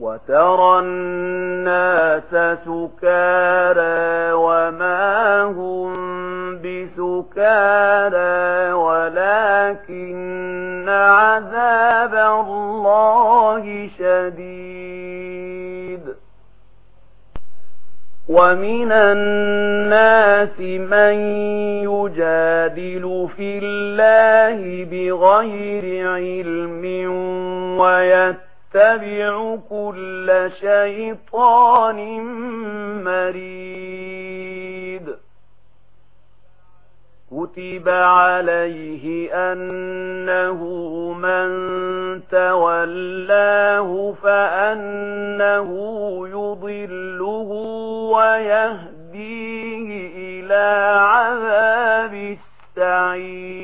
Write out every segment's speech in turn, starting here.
وترى الناس سكارى وما هم بسكارى ولكن عذاب الله شديد. ومن الناس من يجادل في الله بغير علم ويتعلم يتبع كل شيطان مريد. كتب عليه أنه من تولاه فأنه يضله ويهديه إلى عذاب السعيد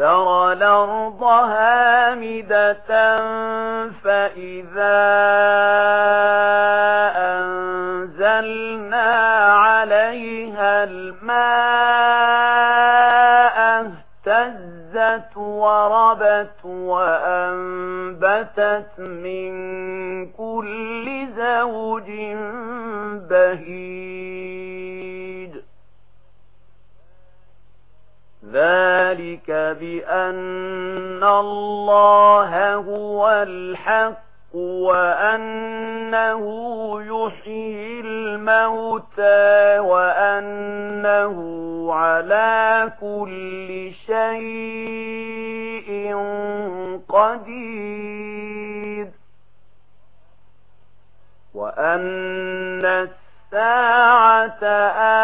ترى الأرض هامدة فإذا ذلك بأن الله هو الحق وأنه يحيي الموتى وأنه على كل شيء قدير وأن الساعة آخر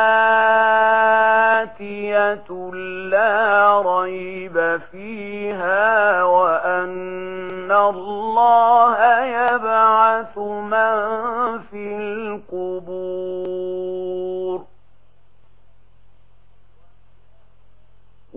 لا ريب فيها وأن الله يبعث من في القبور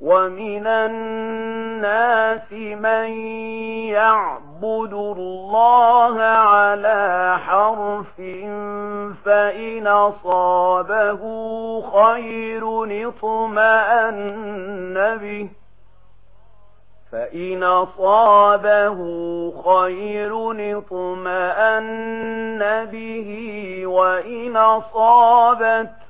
ومن الناس من يعبد الله على حرف فإن صابه خير اطمأن به فإن صابه خير اطمأن به وإن صابته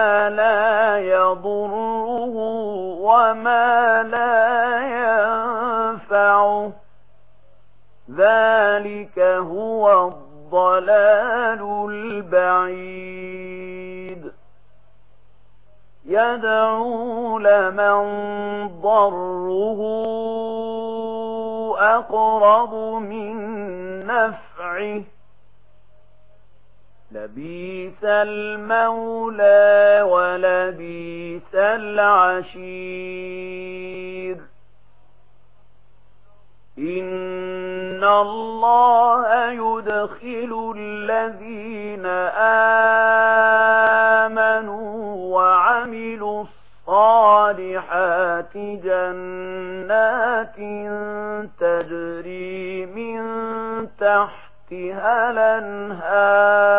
يضره وما لا ينفعه. ذلك هو الضلال البعيد. يدعو لمن ضره أقرب من نفعه. لبيس المولى ولبيس العشير. إن الله يدخل الذين آمنوا وعملوا الصالحات جنات تجري من تحت تحتها الأنهار.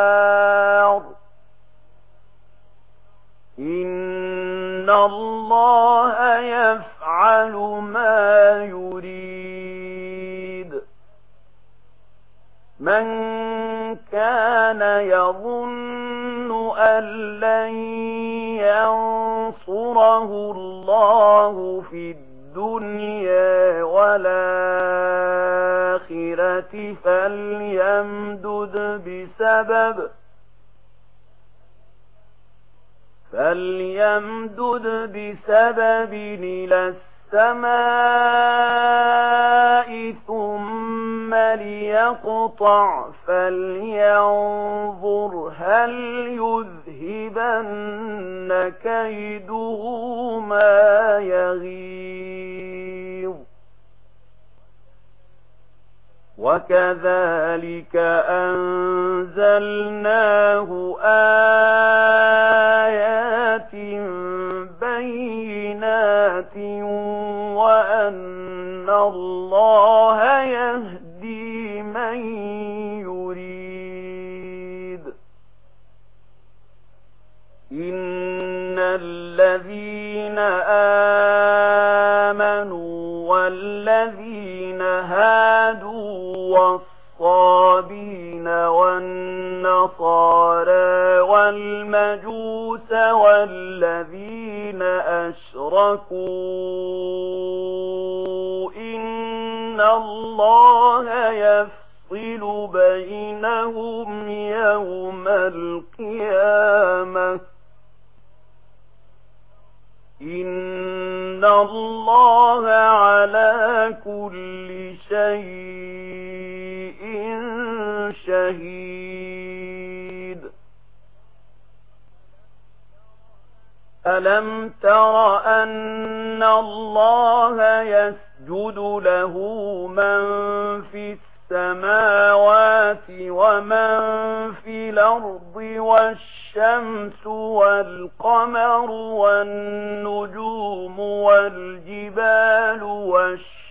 إن الله يفعل ما يريد. من كان يظن أن لن ينصره الله في الدنيا فَلْيَمْدُدْ بِسَبَبٍ فَلْيَمْدُدْ بِسَبَبٍ إِلَى السَّمَاءِ ثُمَّ لِيَقْطَعْ فَلْيَنْظُرْ هَلْ يُذْهِبَنَّ كَيْدُهُ مَا يغير وَكَذَلِكَ أَنزَلْنَاهُ آيَاتٍ والذين هادوا والصابين والنصارى والمجوس والذين أشركوا إن الله يفصل بينهم يوم القيامة إن الله كل شيء شهيد ألم تر أن الله يسجد له من في السماوات ومن في الأرض والشمس والقمر والنجوم والجبال والشمس